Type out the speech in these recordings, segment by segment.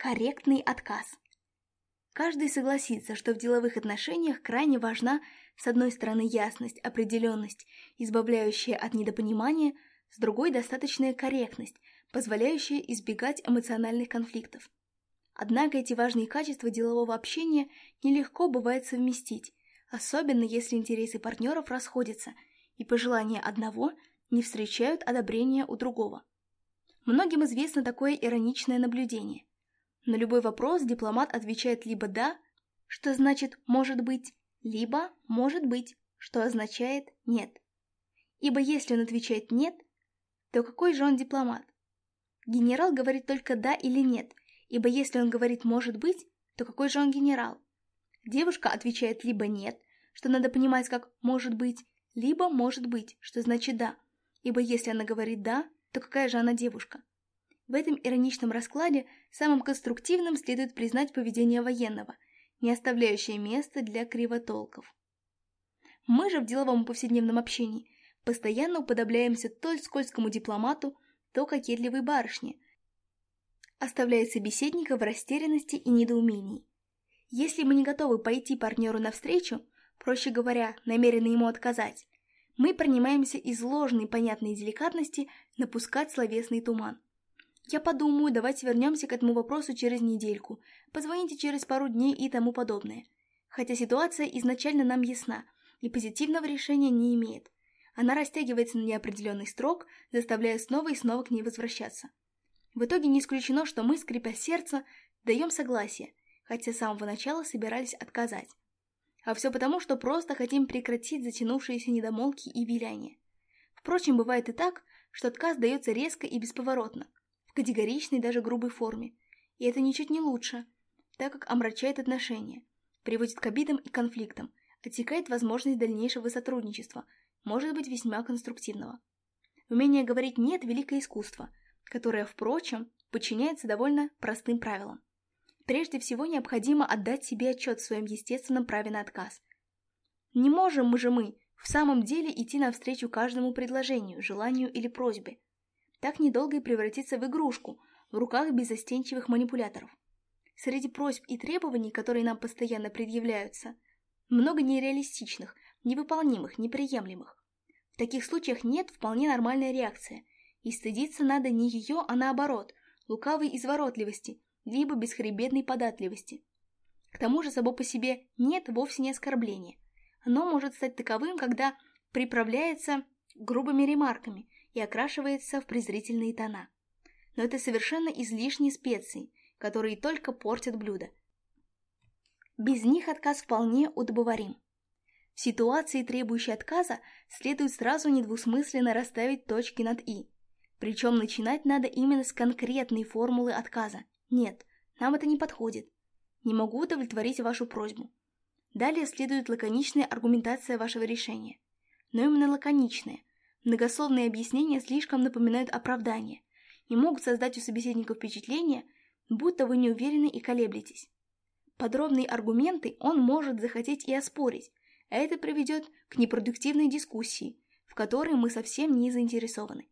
корректный отказ. Каждый согласится, что в деловых отношениях крайне важна, с одной стороны, ясность, определенность, избавляющая от недопонимания, с другой – достаточная корректность, позволяющая избегать эмоциональных конфликтов. Однако эти важные качества делового общения нелегко бывает совместить, особенно если интересы партнеров расходятся и пожелания одного не встречают одобрения у другого. Многим известно такое ироничное наблюдение. На любой вопрос дипломат отвечает либо «да», что значит «может быть», либо «может быть», что означает «нет». Ибо если он отвечает «нет», то какой же он дипломат? Генерал говорит только «да» или «нет», ибо если он говорит «может быть», то какой же он генерал? Девушка отвечает либо «нет», что надо понимать как «может быть», либо «может быть», что значит «да», ибо если она говорит «да», то какая же она девушка? В этом ироничном раскладе самым конструктивным следует признать поведение военного, не оставляющее места для кривотолков. Мы же в деловом и повседневном общении постоянно уподобляемся то скользкому дипломату, то кокетливой барышне, оставляя собеседника в растерянности и недоумении. Если мы не готовы пойти партнеру навстречу, проще говоря, намерены ему отказать, мы принимаемся из ложной понятной деликатности напускать словесный туман. Я подумаю, давайте вернемся к этому вопросу через недельку, позвоните через пару дней и тому подобное. Хотя ситуация изначально нам ясна и позитивного решения не имеет. Она растягивается на неопределенный срок, заставляя снова и снова к ней возвращаться. В итоге не исключено, что мы, скрипя сердце, даем согласие, хотя с самого начала собирались отказать. А все потому, что просто хотим прекратить затянувшиеся недомолки и виляния. Впрочем, бывает и так, что отказ дается резко и бесповоротно, категоричной даже грубой форме. И это ничуть не лучше, так как омрачает отношения, приводит к обидам и конфликтам, отсекает возможность дальнейшего сотрудничества, может быть весьма конструктивного. Умение говорить «нет» – великое искусство, которое, впрочем, подчиняется довольно простым правилам. Прежде всего необходимо отдать себе отчет в своем естественном праве на отказ. Не можем мы же мы в самом деле идти навстречу каждому предложению, желанию или просьбе – так недолго и превратиться в игрушку в руках безостенчивых манипуляторов. Среди просьб и требований, которые нам постоянно предъявляются, много нереалистичных, невыполнимых, неприемлемых. В таких случаях нет вполне нормальной реакции, и стыдиться надо не ее, а наоборот, лукавой изворотливости, либо бесхребетной податливости. К тому же само по себе «нет» вовсе не оскорбления, Оно может стать таковым, когда приправляется грубыми ремарками – и окрашивается в презрительные тона. Но это совершенно излишние специи, которые только портят блюдо. Без них отказ вполне удобоварим. В ситуации, требующей отказа, следует сразу недвусмысленно расставить точки над «и». Причем начинать надо именно с конкретной формулы отказа. Нет, нам это не подходит. Не могу удовлетворить вашу просьбу. Далее следует лаконичная аргументация вашего решения. Но именно лаконичная, Многословные объяснения слишком напоминают оправдание и могут создать у собеседника впечатление, будто вы не уверены и колеблетесь. Подробные аргументы он может захотеть и оспорить, а это приведет к непродуктивной дискуссии, в которой мы совсем не заинтересованы.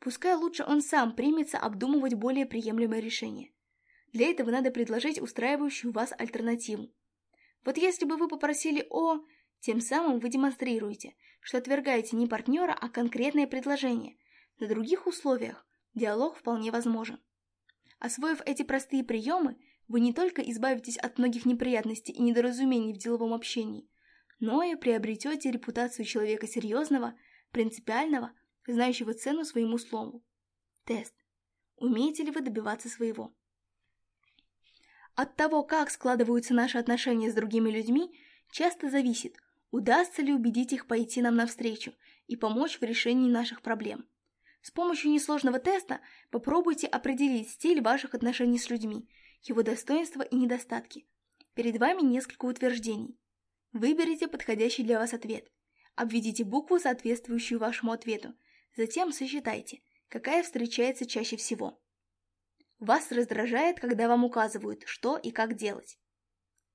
Пускай лучше он сам примется обдумывать более приемлемое решение. Для этого надо предложить устраивающую вас альтернативу. Вот если бы вы попросили «О», тем самым вы демонстрируете, что отвергаете не партнера, а конкретное предложение. На других условиях диалог вполне возможен. Освоив эти простые приемы, вы не только избавитесь от многих неприятностей и недоразумений в деловом общении, но и приобретете репутацию человека серьезного, принципиального, знающего цену своему слову. Тест. Умеете ли вы добиваться своего? От того, как складываются наши отношения с другими людьми, часто зависит, Удастся ли убедить их пойти нам навстречу и помочь в решении наших проблем? С помощью несложного теста попробуйте определить стиль ваших отношений с людьми, его достоинства и недостатки. Перед вами несколько утверждений. Выберите подходящий для вас ответ. Обведите букву, соответствующую вашему ответу. Затем сосчитайте, какая встречается чаще всего. Вас раздражает, когда вам указывают, что и как делать.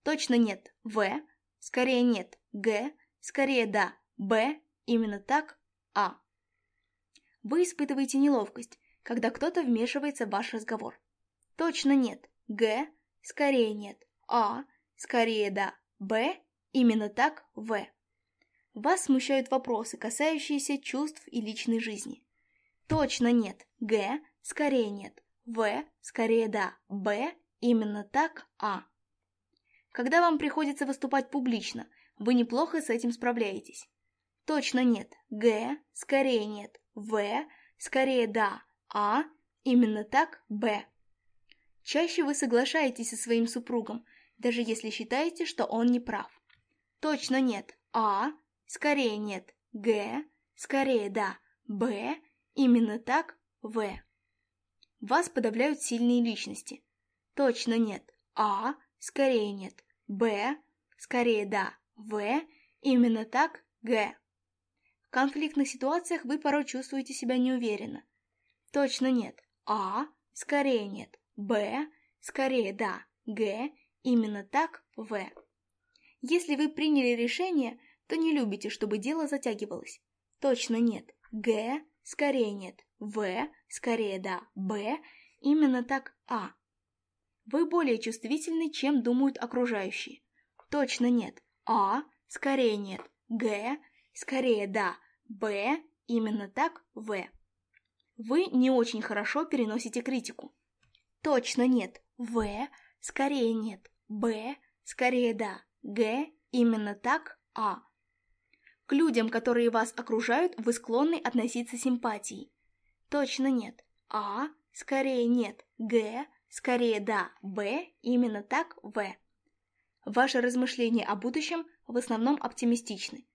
Точно нет. В. Скорее нет, Г, скорее да, Б, именно так, А. Вы испытываете неловкость, когда кто-то вмешивается в ваш разговор. Точно нет, Г, скорее нет, А, скорее да, Б, именно так, В. Вас смущают вопросы, касающиеся чувств и личной жизни. Точно нет, Г, скорее нет, В, скорее да, Б, именно так, А. Когда вам приходится выступать публично, вы неплохо с этим справляетесь. Точно нет. Г, скорее нет. В, скорее да. А, именно так. Б. Чаще вы соглашаетесь со своим супругом, даже если считаете, что он не прав. Точно нет. А, скорее нет. Г, скорее да. Б, именно так. В. Вас подавляют сильные личности. Точно нет. А, скорее нет, Б, скорее да, В, именно так, Г. В конфликтных ситуациях вы порой чувствуете себя неуверенно. Точно нет, А, скорее нет, Б, скорее да, Г, именно так, В. Если вы приняли решение, то не любите, чтобы дело затягивалось. Точно нет, Г, скорее нет, В, скорее да, Б, именно так, А. Вы более чувствительны, чем думают окружающие. Точно нет. А. Скорее нет. Г. Скорее да. Б. Именно так. В. Вы не очень хорошо переносите критику. Точно нет. В. Скорее нет. Б. Скорее да. Г. Именно так. А. К людям, которые вас окружают, вы склонны относиться симпатией. Точно нет. А. Скорее нет. Г. Скорее, да, Б, именно так, В. Ваши размышления о будущем в основном оптимистичны.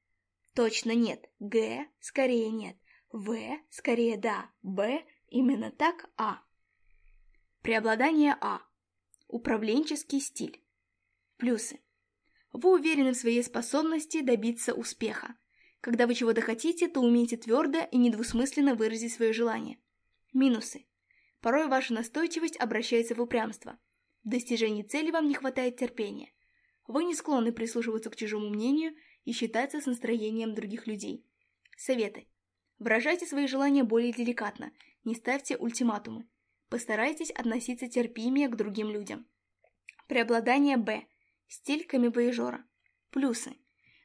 Точно нет, Г, скорее нет, В, скорее да, Б, именно так, А. Преобладание А. Управленческий стиль. Плюсы. Вы уверены в своей способности добиться успеха. Когда вы чего-то хотите, то умеете твердо и недвусмысленно выразить свое желание. Минусы. Порой ваша настойчивость обращается в упрямство. В достижении цели вам не хватает терпения. Вы не склонны прислушиваться к чужому мнению и считаться с настроением других людей. Советы. Выражайте свои желания более деликатно, не ставьте ультиматумы. Постарайтесь относиться терпимее к другим людям. Преобладание Б. Стиль камевоежора. Плюсы.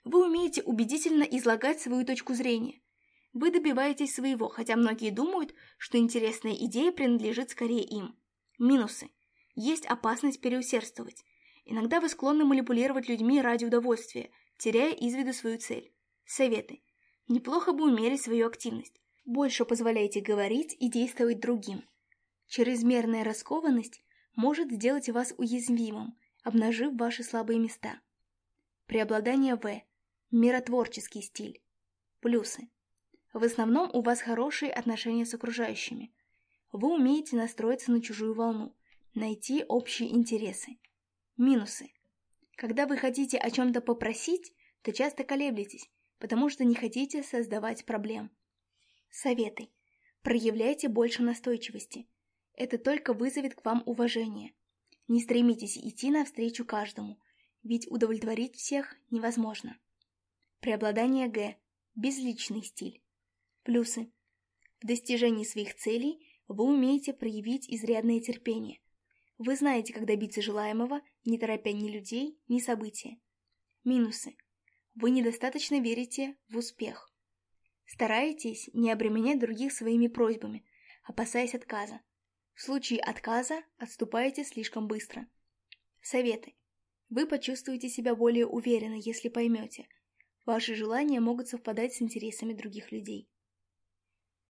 Вы умеете убедительно излагать свою точку зрения – вы добиваетесь своего, хотя многие думают, что интересная идея принадлежит скорее им. Минусы. Есть опасность переусердствовать. Иногда вы склонны манипулировать людьми ради удовольствия, теряя из виду свою цель. Советы. Неплохо бы умерить свою активность. Больше позволяйте говорить и действовать другим. Чрезмерная раскованность может сделать вас уязвимым, обнажив ваши слабые места. Преобладание В. Миротворческий стиль. Плюсы. В основном у вас хорошие отношения с окружающими. Вы умеете настроиться на чужую волну, найти общие интересы. Минусы. Когда вы хотите о чем-то попросить, то часто колеблетесь, потому что не хотите создавать проблем. Советы. Проявляйте больше настойчивости. Это только вызовет к вам уважение. Не стремитесь идти навстречу каждому, ведь удовлетворить всех невозможно. Преобладание Г. Безличный стиль. Плюсы. В достижении своих целей вы умеете проявить изрядное терпение. Вы знаете, как добиться желаемого, не торопя ни людей, ни события. Минусы. Вы недостаточно верите в успех. Стараетесь не обременять других своими просьбами, опасаясь отказа. В случае отказа отступаете слишком быстро. Советы. Вы почувствуете себя более уверенно, если поймете. Ваши желания могут совпадать с интересами других людей.